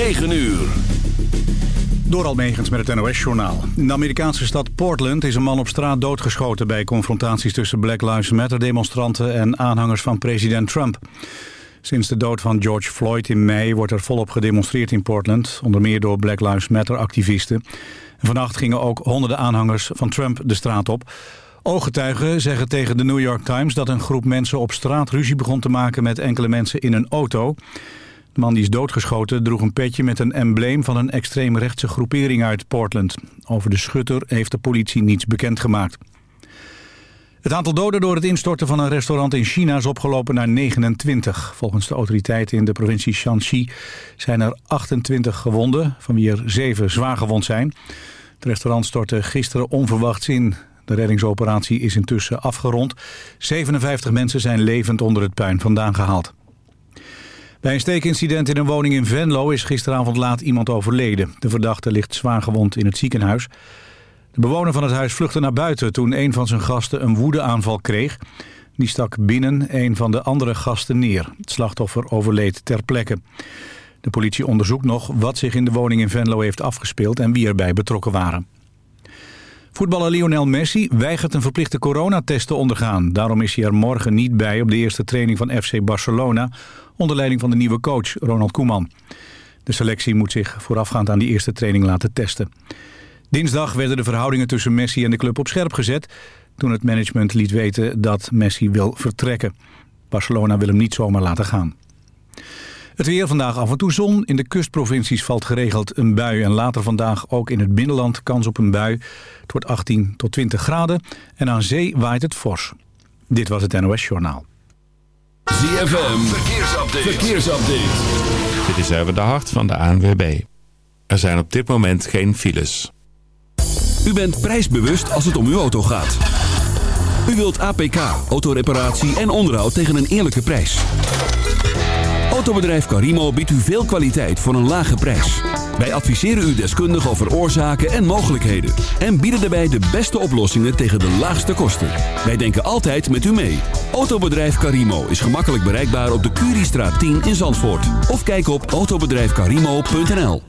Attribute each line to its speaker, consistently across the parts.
Speaker 1: 9 uur.
Speaker 2: Door Almegens met het NOS-journaal. In de Amerikaanse stad Portland is een man op straat doodgeschoten... bij confrontaties tussen Black Lives Matter-demonstranten... en aanhangers van president Trump. Sinds de dood van George Floyd in mei wordt er volop gedemonstreerd in Portland... onder meer door Black Lives Matter-activisten. Vannacht gingen ook honderden aanhangers van Trump de straat op... Ooggetuigen zeggen tegen de New York Times dat een groep mensen op straat ruzie begon te maken met enkele mensen in een auto. De man die is doodgeschoten droeg een petje met een embleem van een extreemrechtse groepering uit Portland. Over de schutter heeft de politie niets bekendgemaakt. Het aantal doden door het instorten van een restaurant in China is opgelopen naar 29. Volgens de autoriteiten in de provincie Shanxi zijn er 28 gewonden, van wie er 7 zwaar gewond zijn. Het restaurant stortte gisteren onverwachts in. De reddingsoperatie is intussen afgerond. 57 mensen zijn levend onder het puin vandaan gehaald. Bij een steekincident in een woning in Venlo is gisteravond laat iemand overleden. De verdachte ligt zwaar gewond in het ziekenhuis. De bewoner van het huis vluchtte naar buiten toen een van zijn gasten een woedeaanval kreeg. Die stak binnen een van de andere gasten neer. Het slachtoffer overleed ter plekke. De politie onderzoekt nog wat zich in de woning in Venlo heeft afgespeeld en wie erbij betrokken waren. Voetballer Lionel Messi weigert een verplichte coronatest te ondergaan. Daarom is hij er morgen niet bij op de eerste training van FC Barcelona... onder leiding van de nieuwe coach Ronald Koeman. De selectie moet zich voorafgaand aan die eerste training laten testen. Dinsdag werden de verhoudingen tussen Messi en de club op scherp gezet... toen het management liet weten dat Messi wil vertrekken. Barcelona wil hem niet zomaar laten gaan. Het weer vandaag af en toe zon. In de kustprovincies valt geregeld een bui. En later vandaag ook in het binnenland kans op een bui. Het wordt 18 tot 20 graden. En aan zee waait het fors. Dit was het NOS Journaal.
Speaker 1: ZFM, verkeersupdate. verkeersupdate.
Speaker 3: Dit is even de hart van de ANWB. Er zijn op dit moment geen files.
Speaker 1: U bent prijsbewust als het om uw auto gaat. U wilt APK, autoreparatie en onderhoud tegen een eerlijke prijs. Autobedrijf Carimo biedt u veel kwaliteit voor een lage prijs. Wij adviseren u deskundig over oorzaken en mogelijkheden. En bieden daarbij de beste oplossingen tegen de laagste kosten. Wij denken altijd met u mee. Autobedrijf Carimo is gemakkelijk bereikbaar op de Curiestraat 10 in Zandvoort. Of kijk op autobedrijfcarimo.nl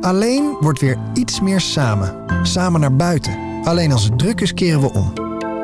Speaker 4: Alleen wordt weer iets meer samen. Samen naar buiten. Alleen als het druk is keren we om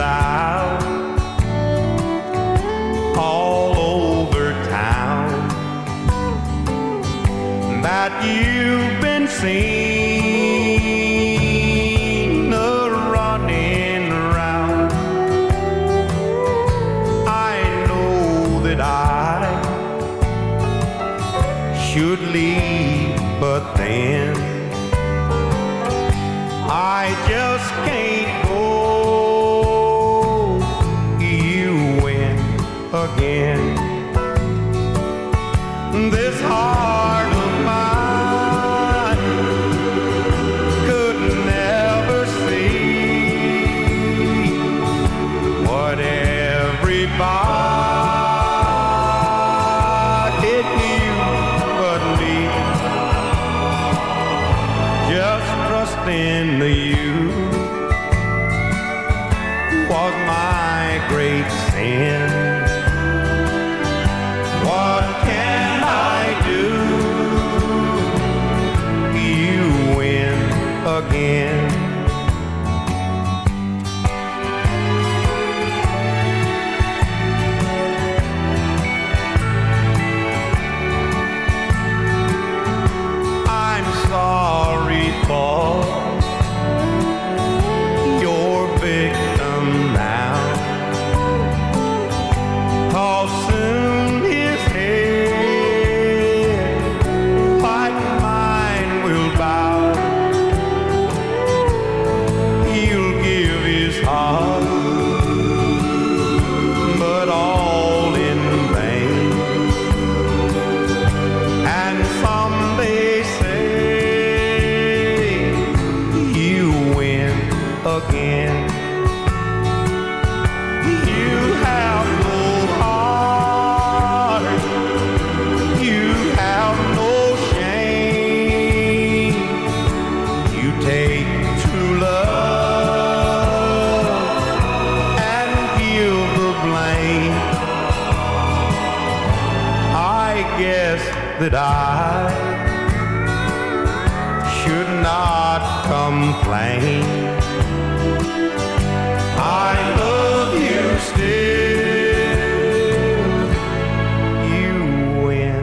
Speaker 5: Out all over town that you've been seen running around. I know that I should leave, but then I just can't again. Guess that I should not complain. I love you still. You win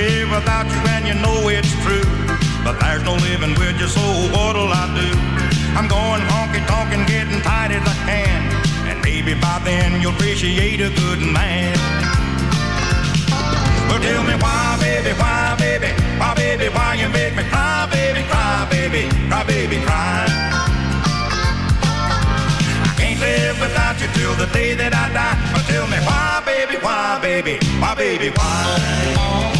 Speaker 5: Live without you and you know it's true. But there's no living with you, so what'll I do? I'm going honky tonk and getting tight as I can. And maybe by then you'll appreciate a good man. Well, tell me why, baby, why, baby, why, baby, why you make me cry, baby, cry, baby, cry, baby, cry. I can't live without you till the day that I die. But tell me why, baby, why, baby, why, baby, why?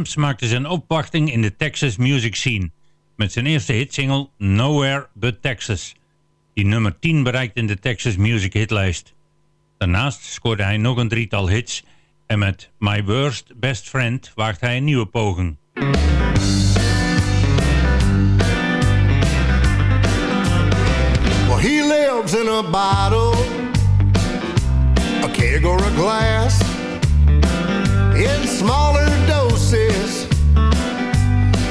Speaker 6: Helms maakte zijn opwachting in de Texas music scene met zijn eerste hitsingle Nowhere But Texas, die nummer 10 bereikt in de Texas Music Hitlijst. Daarnaast scoorde hij nog een drietal hits en met My Worst Best Friend waagt hij een nieuwe poging.
Speaker 7: Well, he in a bottle, a keg glass, in smaller.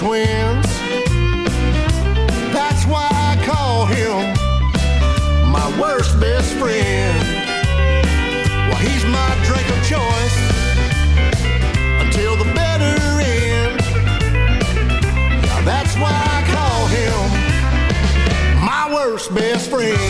Speaker 7: twins. That's why I call him my worst best friend. Well, he's my drink of choice until the better end. Now that's why I call him my worst best friend.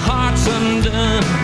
Speaker 8: heart's undone.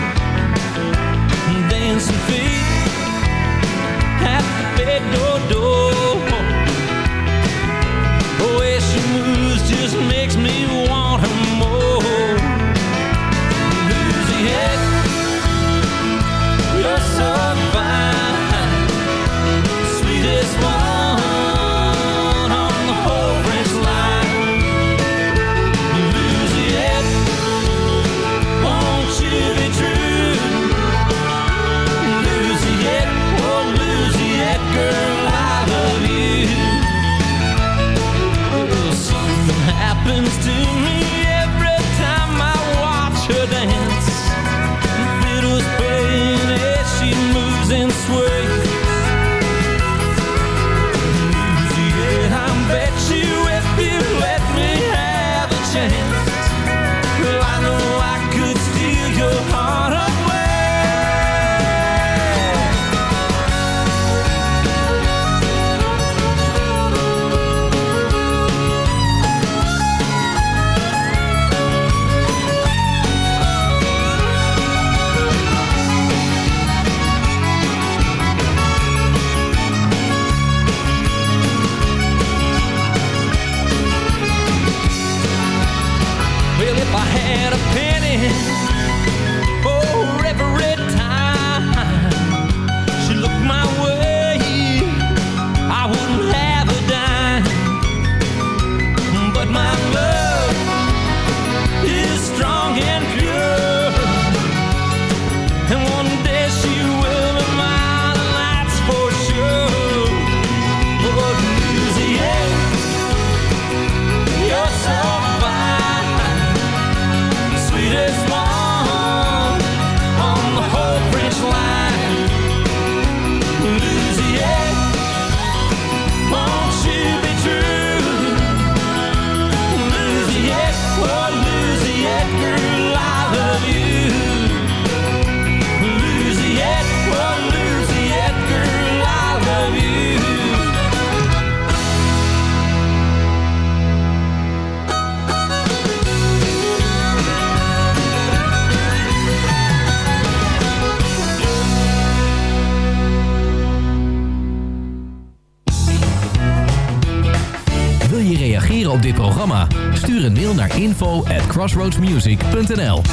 Speaker 9: crossroadsmusic.nl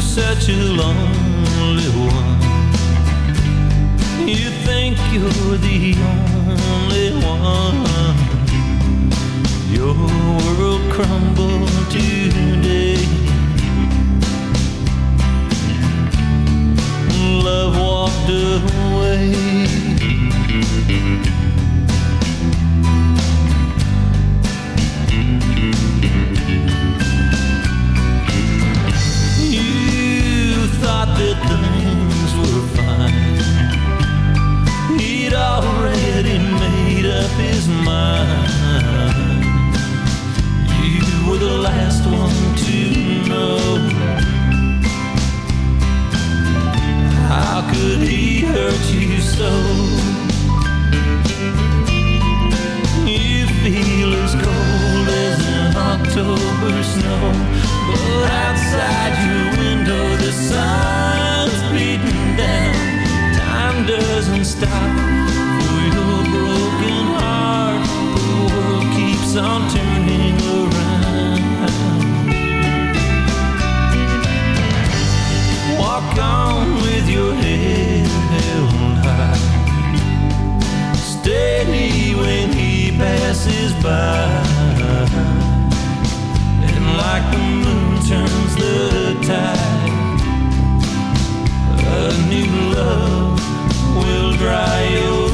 Speaker 10: such a lonely one. You think you're the only one. Your world crumbled today. Walked away. You thought that things were fine. He'd already made up his mind. You were the last one to know. How could he hurt you so? You feel as cold as an October snow, but outside your window the sun's beating down. Time doesn't stop for your broken heart. The world keeps on turning
Speaker 8: passes by. And like the moon turns the tide A new love will dry your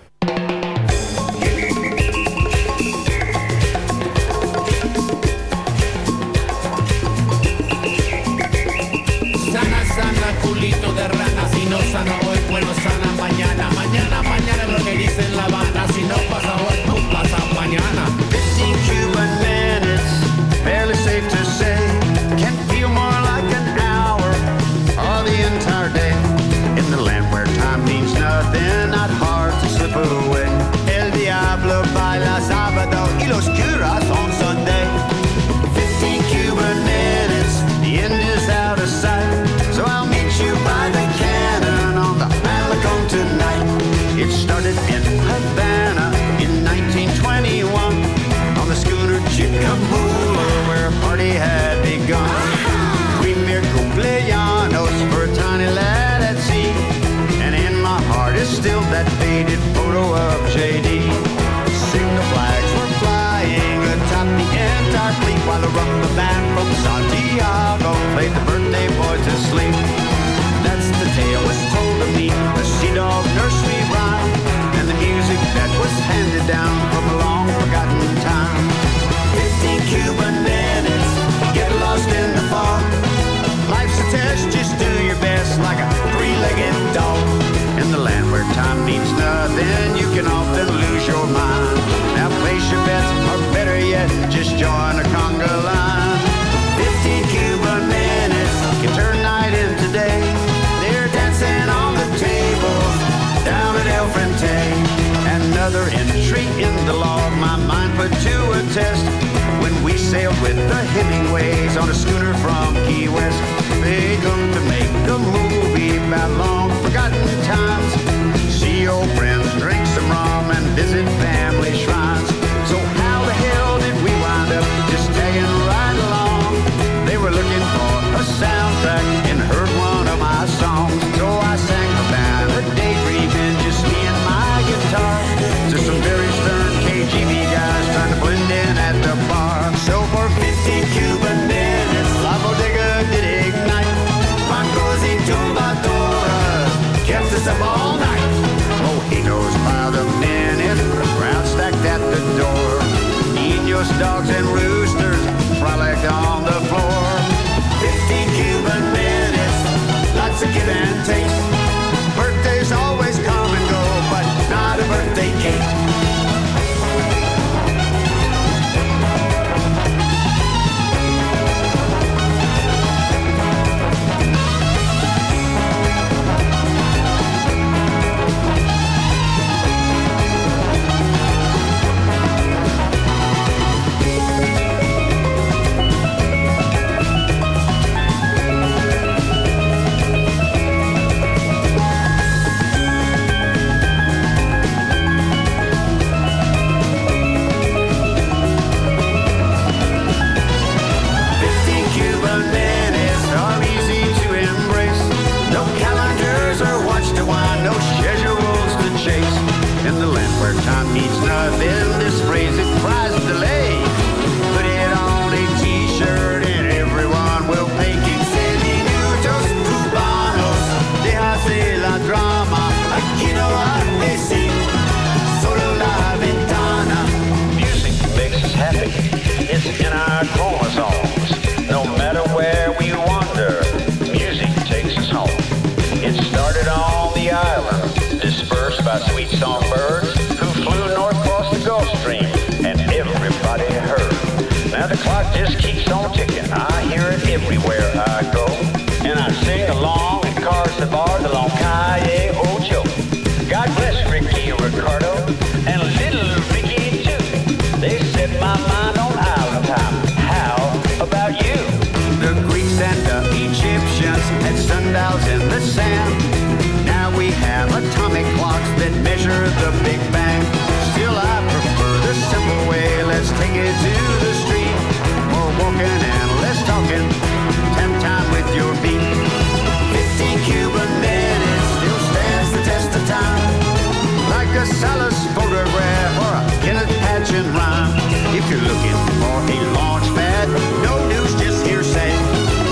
Speaker 11: You're looking for a launch pad, no news, just hearsay.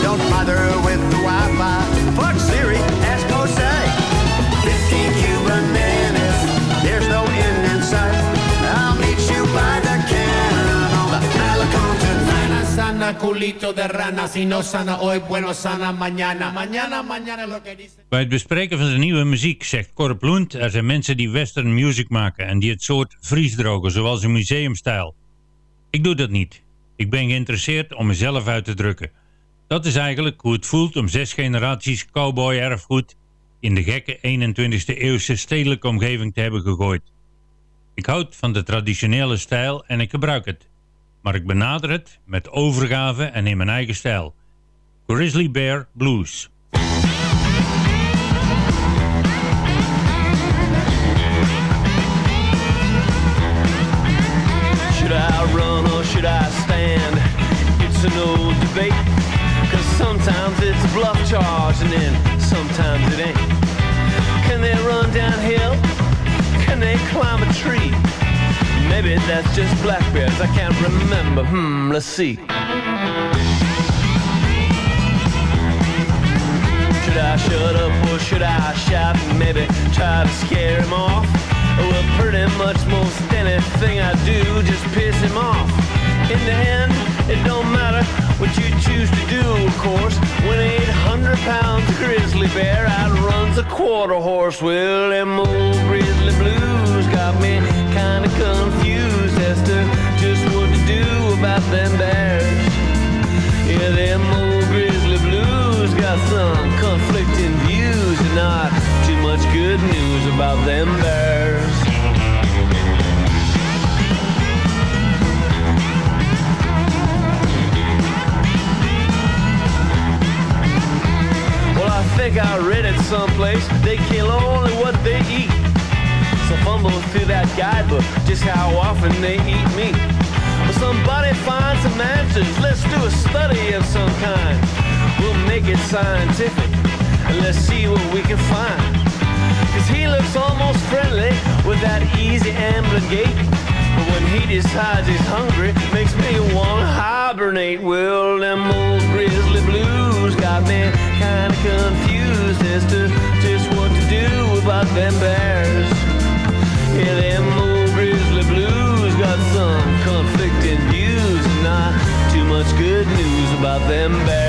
Speaker 11: Don't bother with the Wi-Fi. Fuck Siri, ask Jose. 15 Cuban minutes, there's no end in sight. I'll meet you by the cannon on the Malecon tonight.
Speaker 12: Sana, sana, culito de rana. Si no sana hoy, bueno, sana mañana. Mañana, mañana lo que dice.
Speaker 6: Bij het bespreken van zijn nieuwe muziek zegt Corp Lund... er zijn mensen die western music maken en die het soort vriesdrogen, zoals een museumstijl. Ik doe dat niet. Ik ben geïnteresseerd om mezelf uit te drukken. Dat is eigenlijk hoe het voelt om zes generaties cowboy-erfgoed... in de gekke 21e eeuwse stedelijke omgeving te hebben gegooid. Ik houd van de traditionele stijl en ik gebruik het. Maar ik benader het met overgave en in mijn eigen stijl. Grizzly Bear Blues.
Speaker 13: Should I stand? It's an old debate. Cause sometimes it's a bluff charge and then sometimes it ain't. Can they run downhill? Can they climb a tree? Maybe that's just black bears. I can't remember. Hmm, let's see. Should I shut up or should I shout maybe try to scare him off? Well, pretty much most anything I do just piss him off. In the end, it don't matter what you choose to do, of course. When 800 pounds grizzly bear outruns a quarter horse, well, them old grizzly blues got me kinda confused as to just what to do about them bears. Yeah, them old grizzly blues got some conflicting views and not too much good news about them bears. Think I read it someplace. They kill only what they eat. So fumble through that guidebook, just how often they eat meat. Well, somebody find some answers. Let's do a study of some kind. We'll make it scientific, and let's see what we can find. Cause he looks almost friendly with that easy ambling gait. But when he decides he's hungry, makes me wanna hibernate. Well, them old grizzly blues got me kinda confused as to just what to do about them bears. Yeah, them old grizzly blues got some conflicting views and not too much good news about them bears.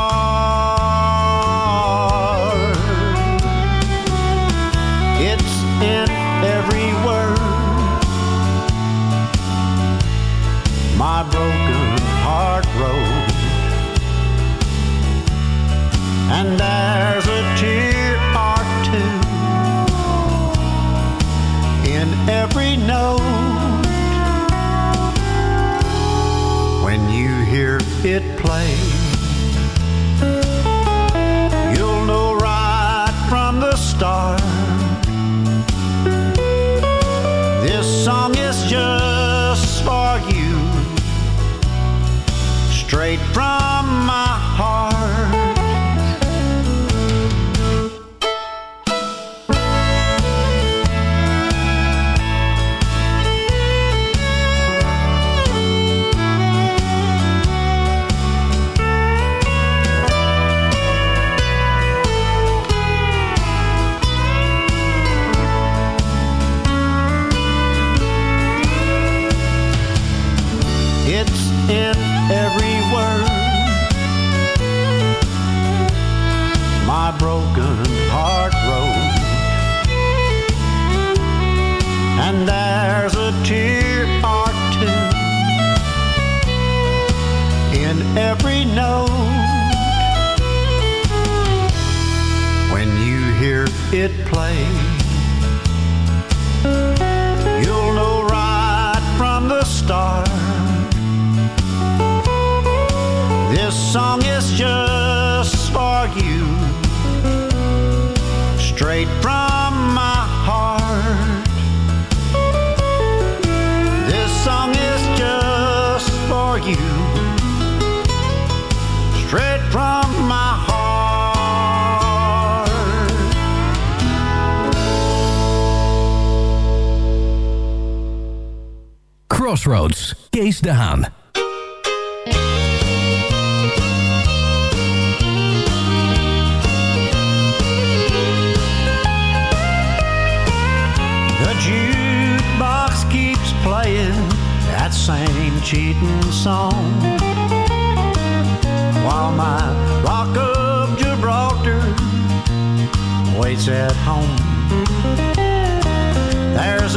Speaker 11: It play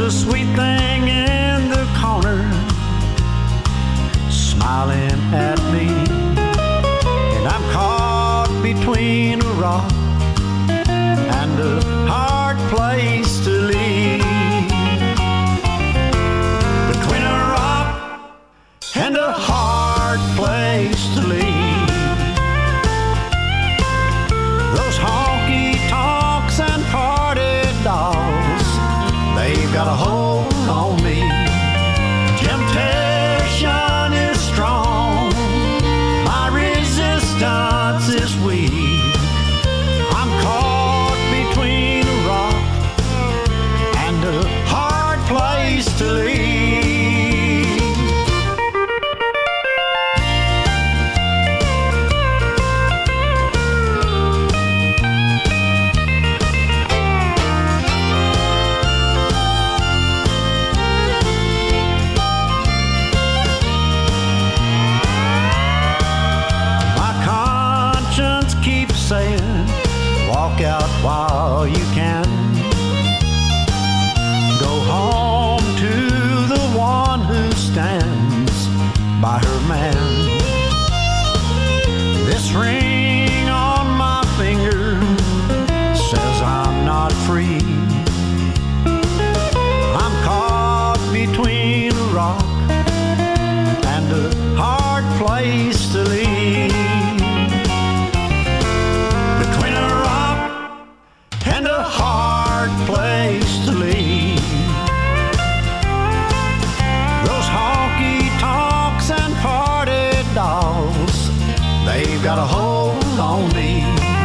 Speaker 11: a sweet They've got a hold on me.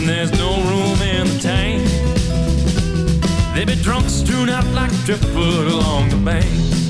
Speaker 8: and there's no room in the tank. They be drunk strewn out like driftwood along the bank.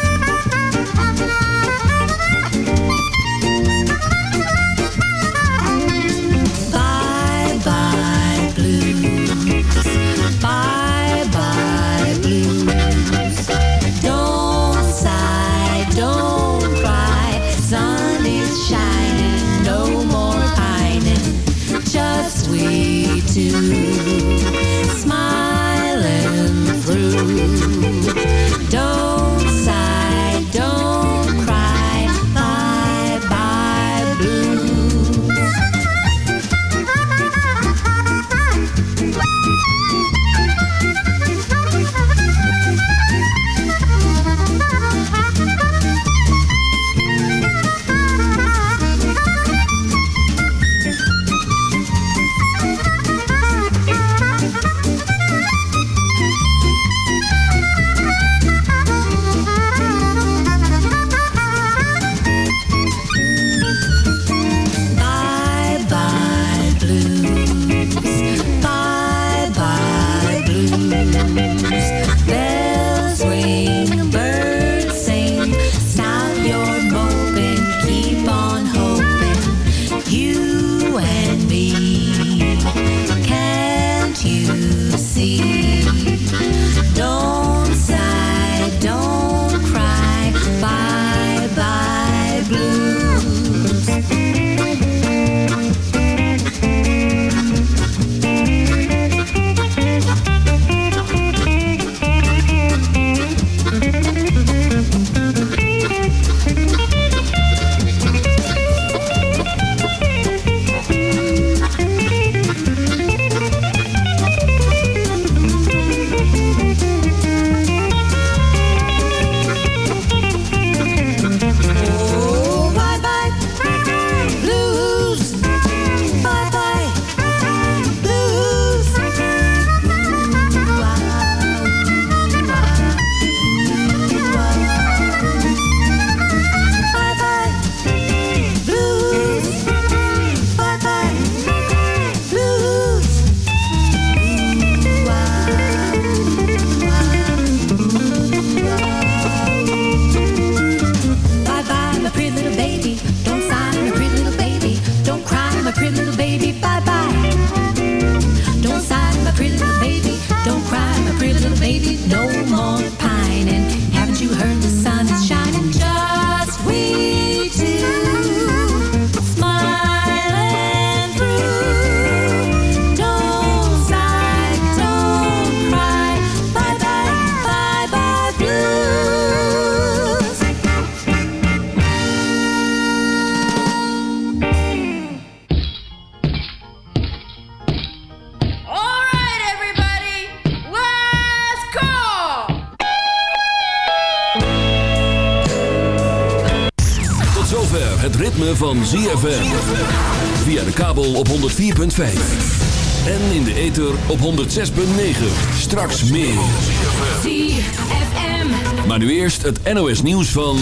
Speaker 1: 106.9. Straks meer.
Speaker 14: ZFM.
Speaker 1: Maar nu eerst het NOS nieuws van...